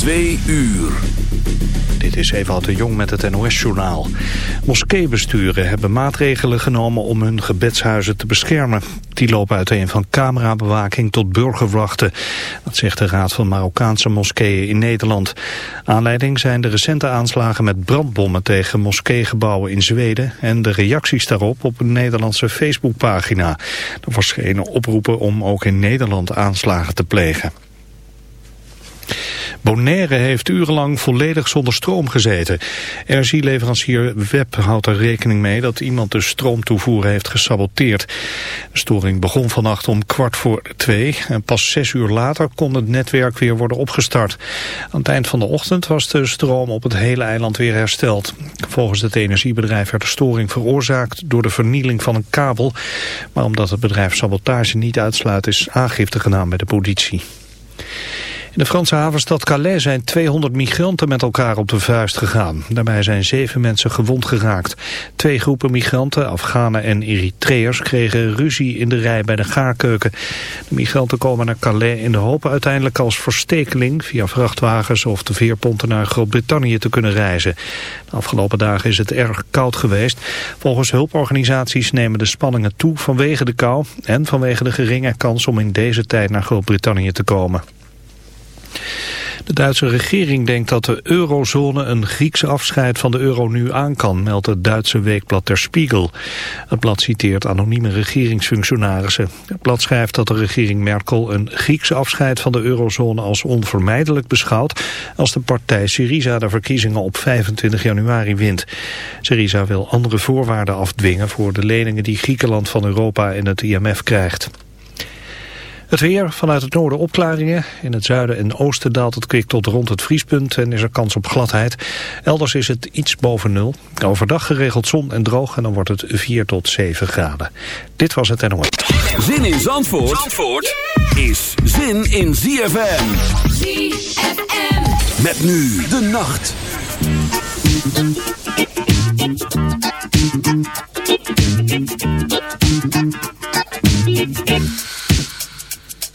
Twee uur. Dit is Ewout de Jong met het NOS-journaal. Moskeebesturen hebben maatregelen genomen om hun gebedshuizen te beschermen. Die lopen uiteen van camerabewaking tot burgerwachten. Dat zegt de Raad van Marokkaanse Moskeeën in Nederland. Aanleiding zijn de recente aanslagen met brandbommen tegen moskeegebouwen in Zweden... en de reacties daarop op een Nederlandse Facebookpagina. Er verschenen oproepen om ook in Nederland aanslagen te plegen. Bonaire heeft urenlang volledig zonder stroom gezeten. Energieleverancier Web houdt er rekening mee dat iemand de stroomtoevoer heeft gesaboteerd. De storing begon vannacht om kwart voor twee en pas zes uur later kon het netwerk weer worden opgestart. Aan het eind van de ochtend was de stroom op het hele eiland weer hersteld. Volgens het energiebedrijf werd de storing veroorzaakt door de vernieling van een kabel. Maar omdat het bedrijf sabotage niet uitsluit is aangifte gedaan bij de politie. De Franse havenstad Calais zijn 200 migranten met elkaar op de vuist gegaan. Daarbij zijn zeven mensen gewond geraakt. Twee groepen migranten, Afghanen en Eritreërs, kregen ruzie in de rij bij de gaarkeuken. De migranten komen naar Calais in de hoop uiteindelijk als verstekeling via vrachtwagens of de veerponten naar Groot-Brittannië te kunnen reizen. De afgelopen dagen is het erg koud geweest. Volgens hulporganisaties nemen de spanningen toe vanwege de kou en vanwege de geringe kans om in deze tijd naar Groot-Brittannië te komen. De Duitse regering denkt dat de eurozone een Griekse afscheid van de euro nu aan kan, meldt het Duitse weekblad Der Spiegel. Het blad citeert anonieme regeringsfunctionarissen. Het blad schrijft dat de regering Merkel een Griekse afscheid van de eurozone als onvermijdelijk beschouwt als de partij Syriza de verkiezingen op 25 januari wint. Syriza wil andere voorwaarden afdwingen voor de leningen die Griekenland van Europa en het IMF krijgt. Het weer, vanuit het noorden opklaringen. In het zuiden en oosten daalt het kwik tot rond het vriespunt en is er kans op gladheid. Elders is het iets boven nul. Overdag geregeld zon en droog en dan wordt het 4 tot 7 graden. Dit was het NOS. Zin in Zandvoort, Zandvoort is zin in ZFM. ZFM. Met nu de nacht.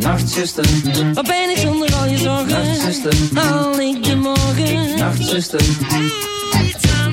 Nachtzuster, wat ben ik zonder al je zorgen? Nachtzuster, haal ik de morgen? Nachtzuster, doe iets aan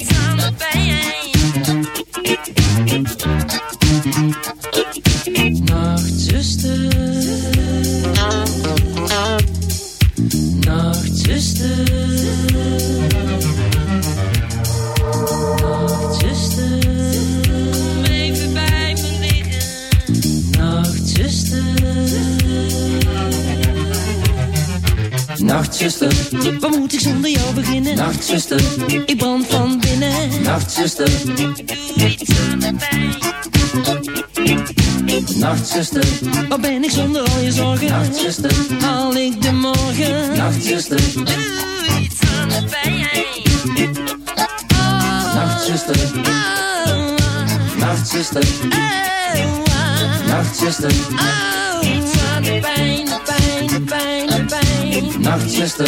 nachtzuster, Ik brand van binnen. nachtzuster, aan de pijn. nachtzuster, Waar ben ik zonder al je zorgen? nachtzuster, Haal ik de morgen? nachtzuster, Doe iets aan de pijn. Oh, nachtzuster, oh, nachtzuster, oh, nachtzuster, iets aan de pijn, de pijn, de pijn, de pijn. nachtzuster,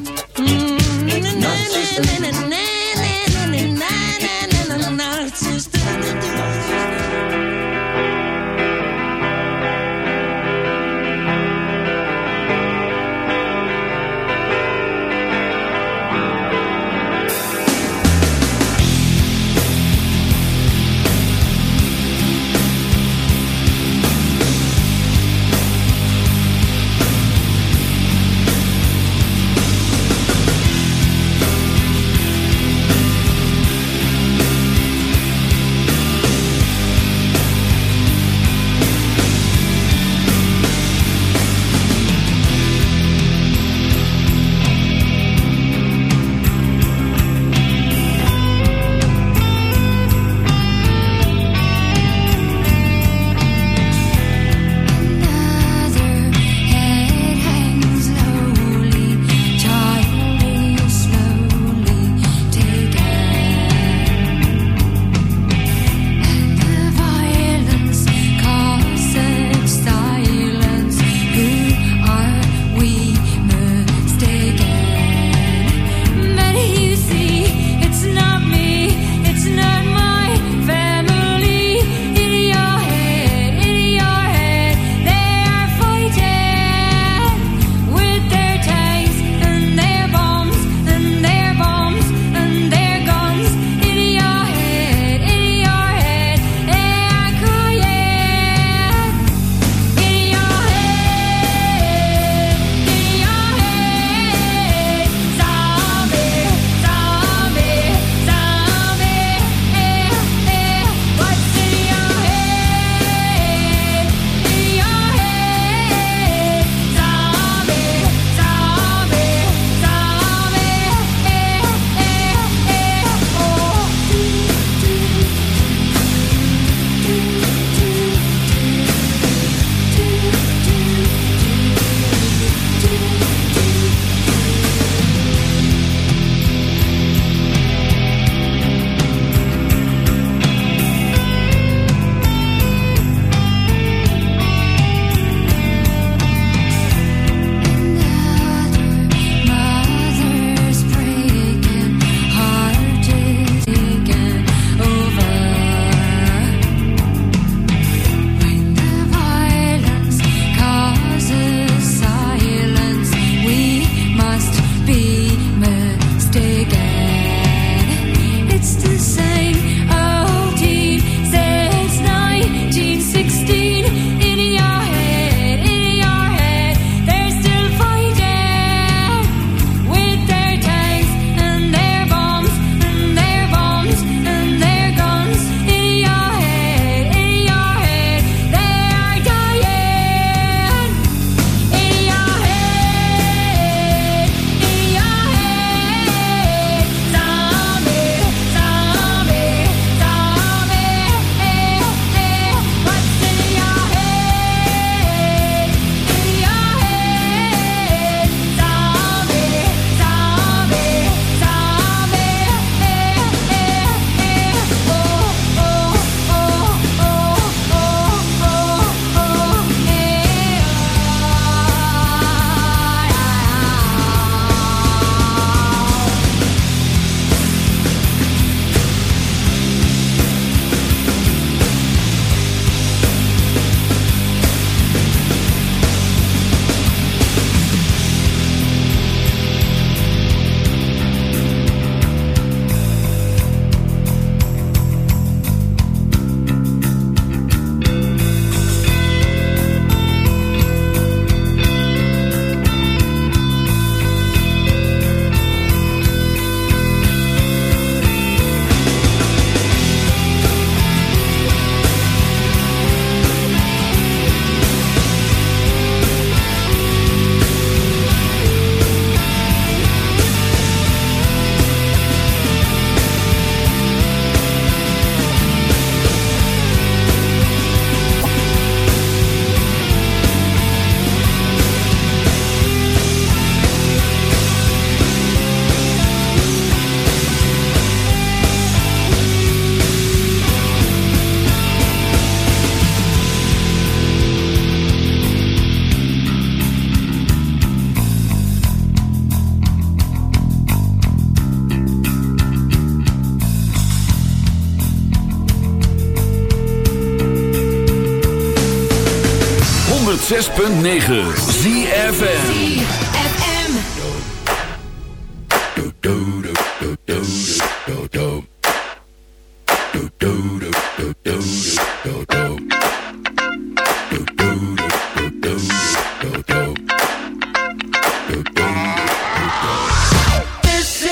Deze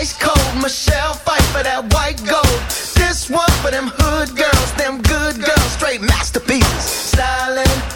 is koold, Michel, fight for that white gold. This one for them hood girls, them good girls, straight masterpieces. Styling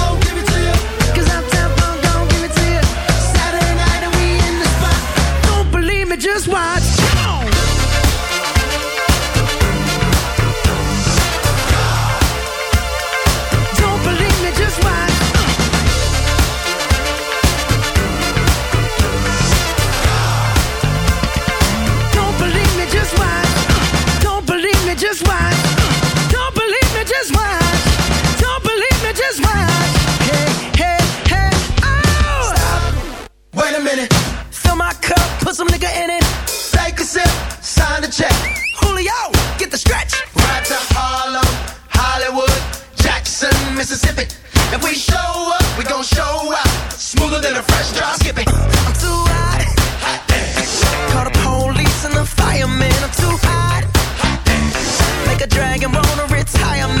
some nigga in it. Take a sip, sign the check. Julio, get the stretch. Right to Harlem, Hollywood, Jackson, Mississippi. If we show up, we gon' show out. Smoother than a fresh drop skipping. I'm too hot. Call the police and the fireman. I'm too hot. Make a dragon wanna retire, man.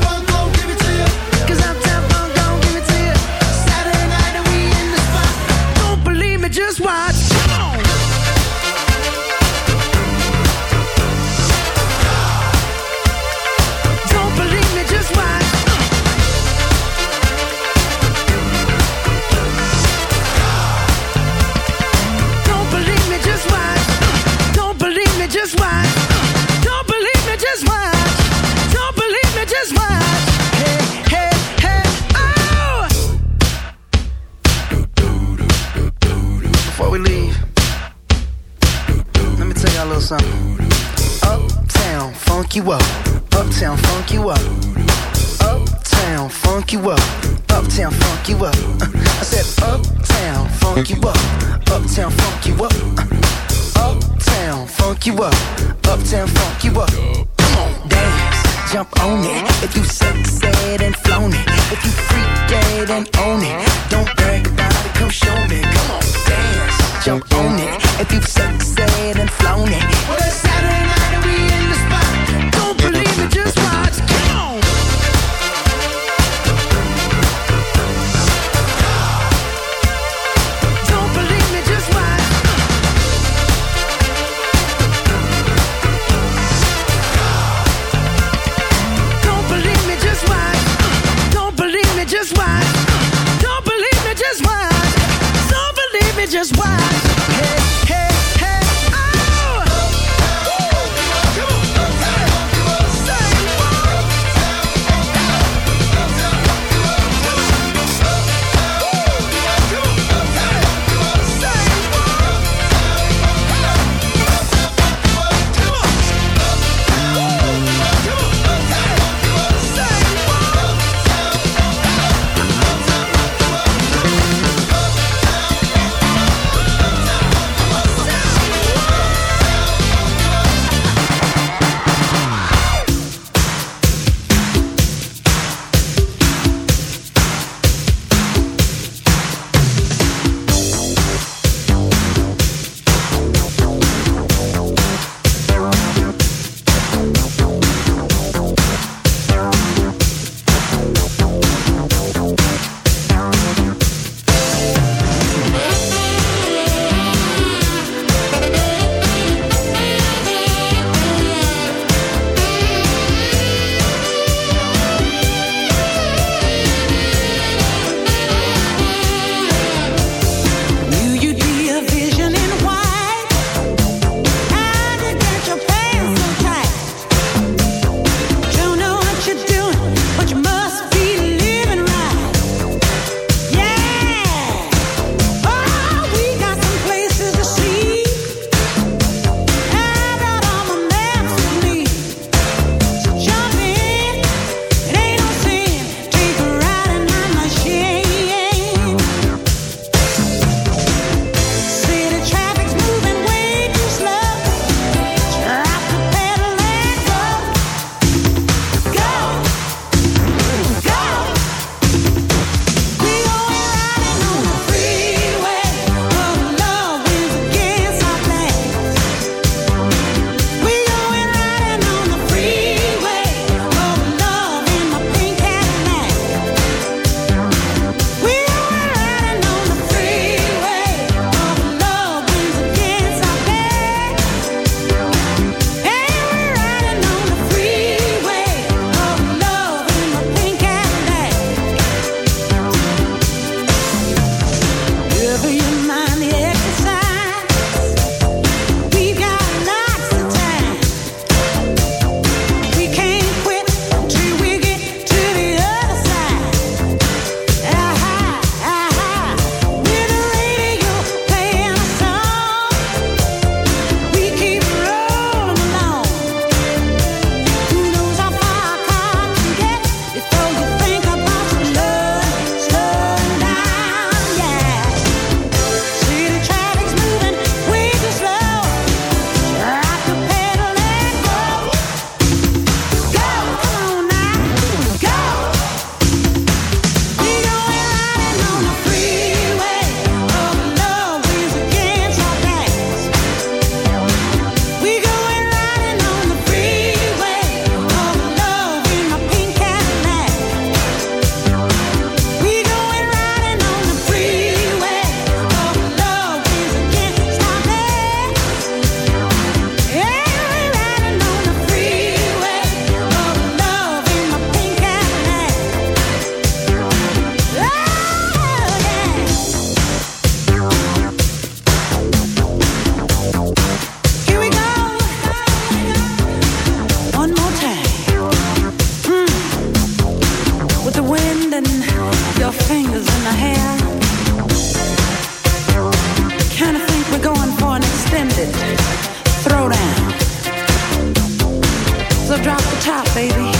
top, baby.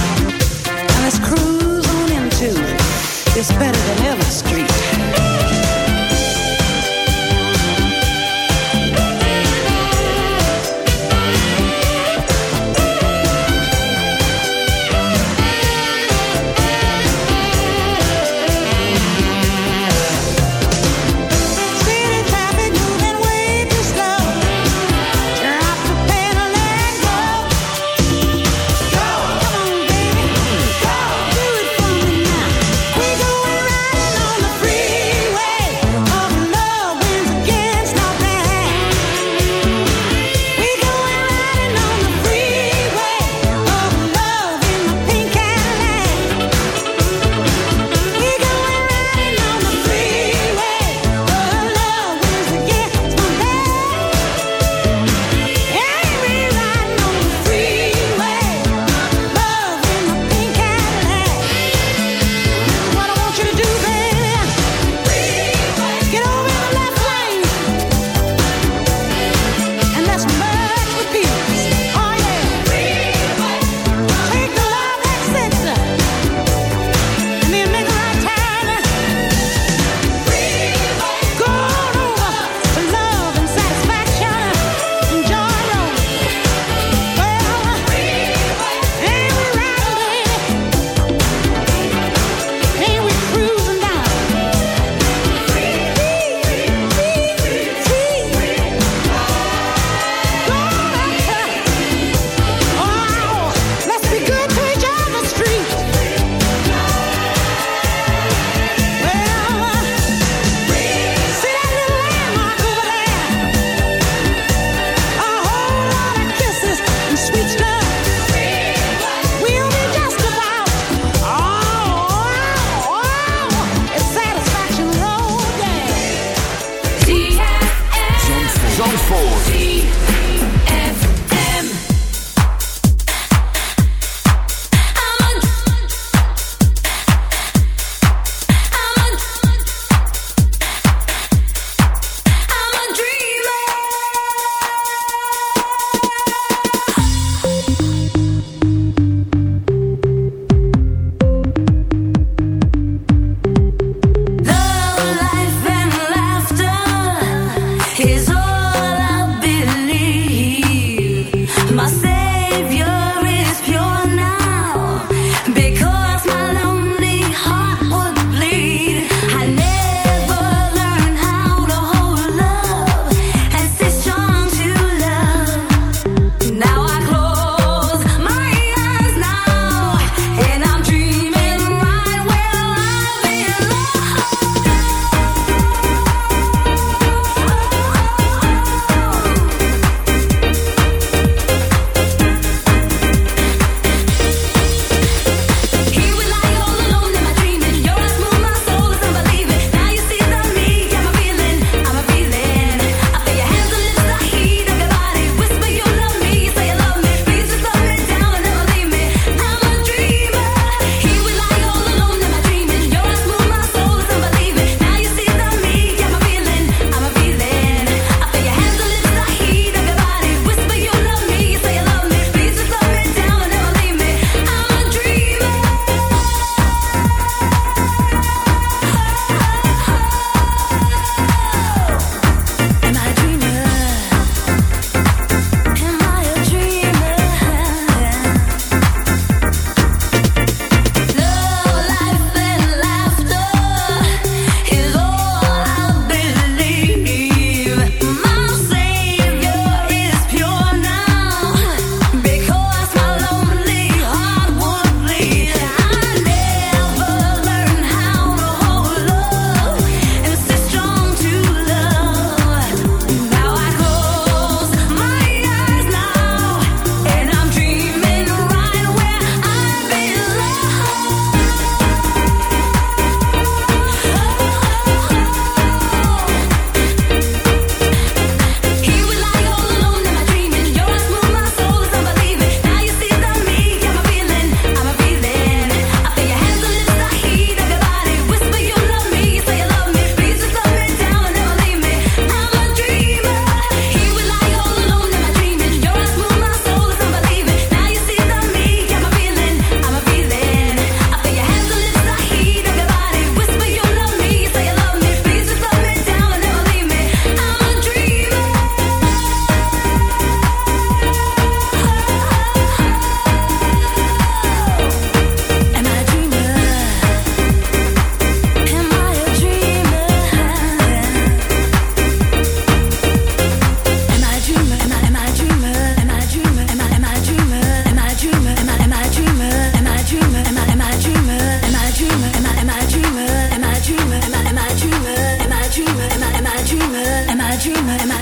And let's cruise on into It's better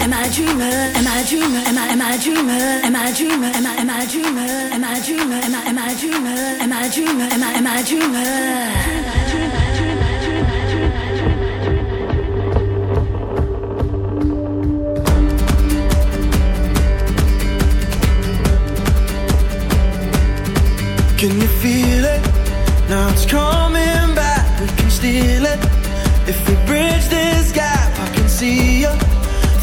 Am I a dreamer? Am I a dreamer? Am I am I a dreamer? Am I a dreamer? Am I am I a dreamer? Am I a dreamer? Am I am I a dreamer? Am I a dreamer? Am I am I a dreamer? Can you feel it? Now it's coming back. We can steal it. If we bridge this gap, I can see you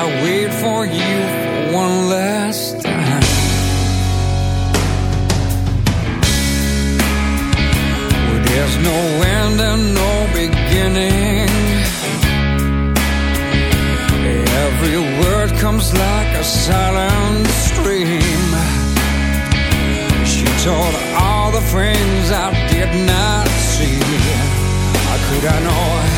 I wait for you for one last time. Well, there's no end and no beginning. Every word comes like a silent stream. She told all the things I did not see. How could I know?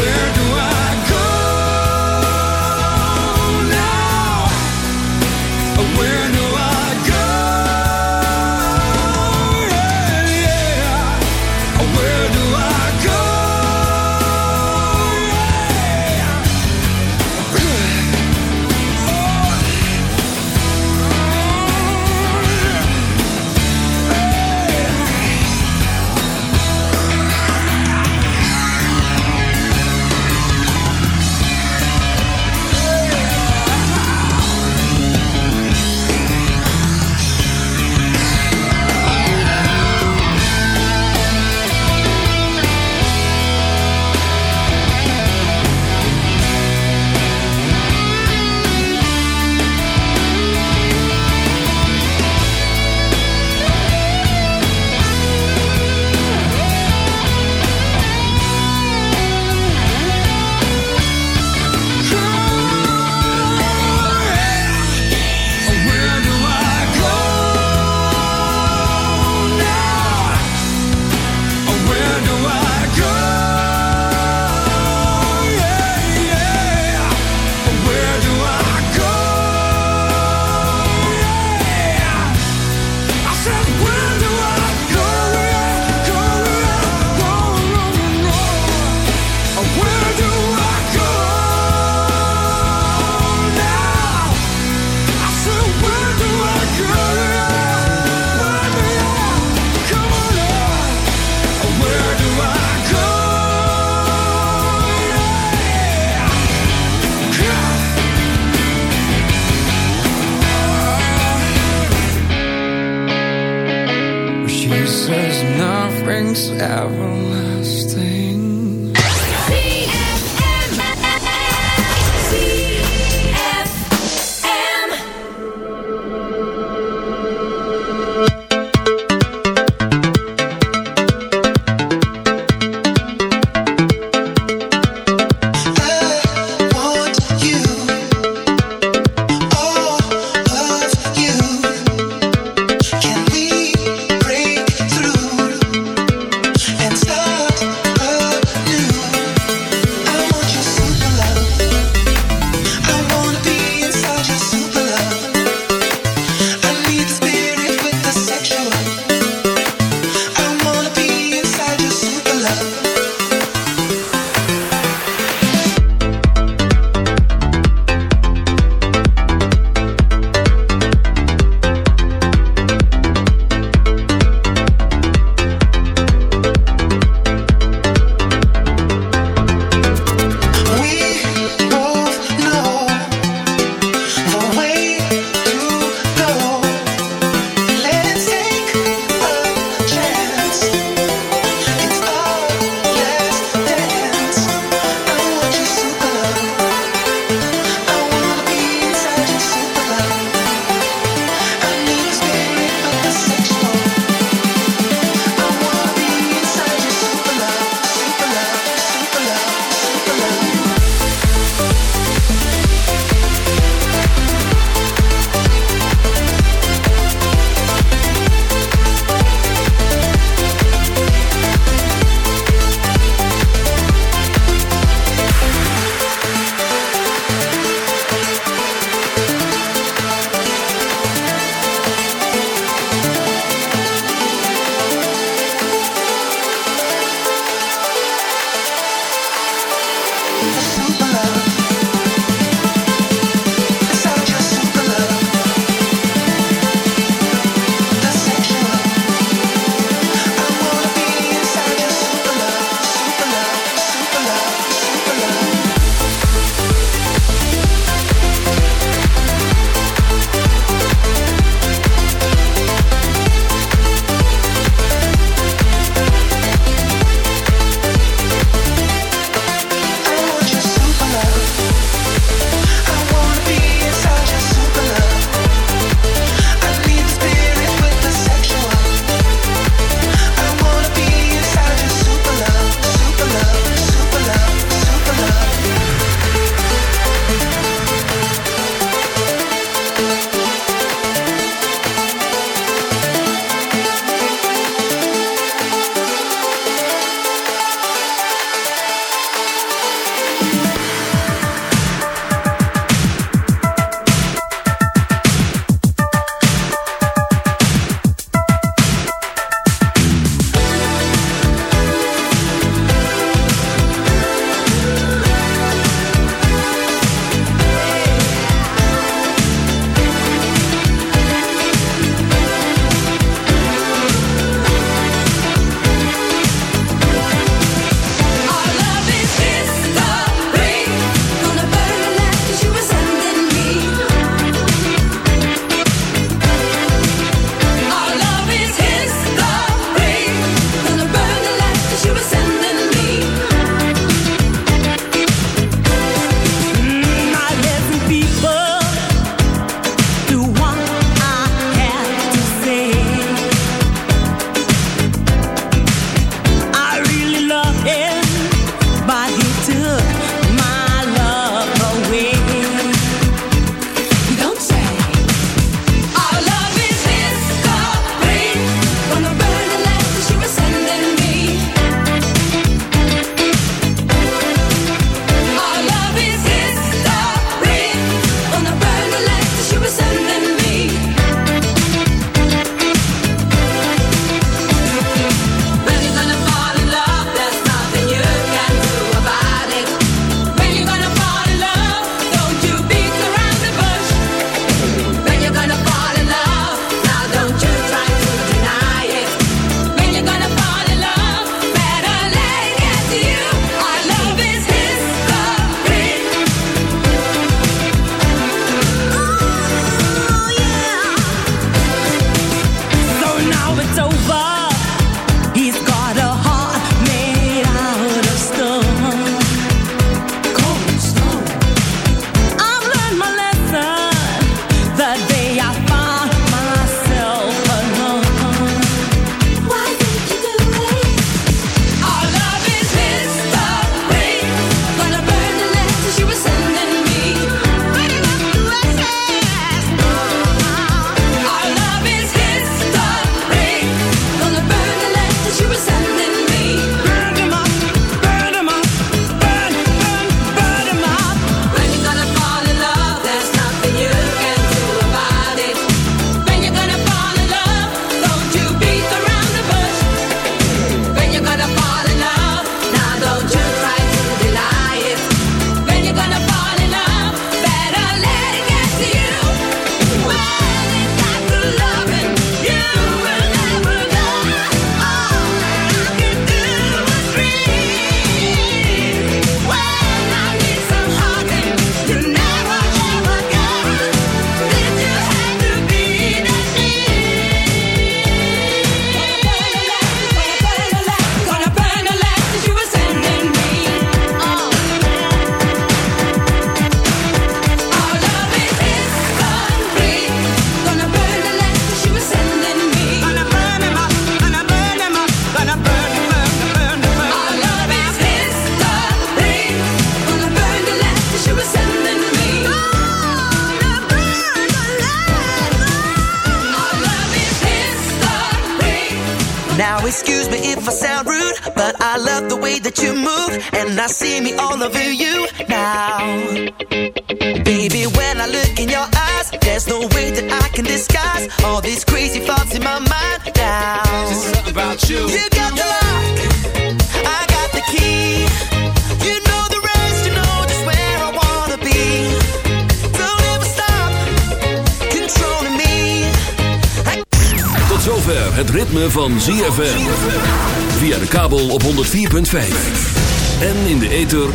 where do I There's nothing's everlasting.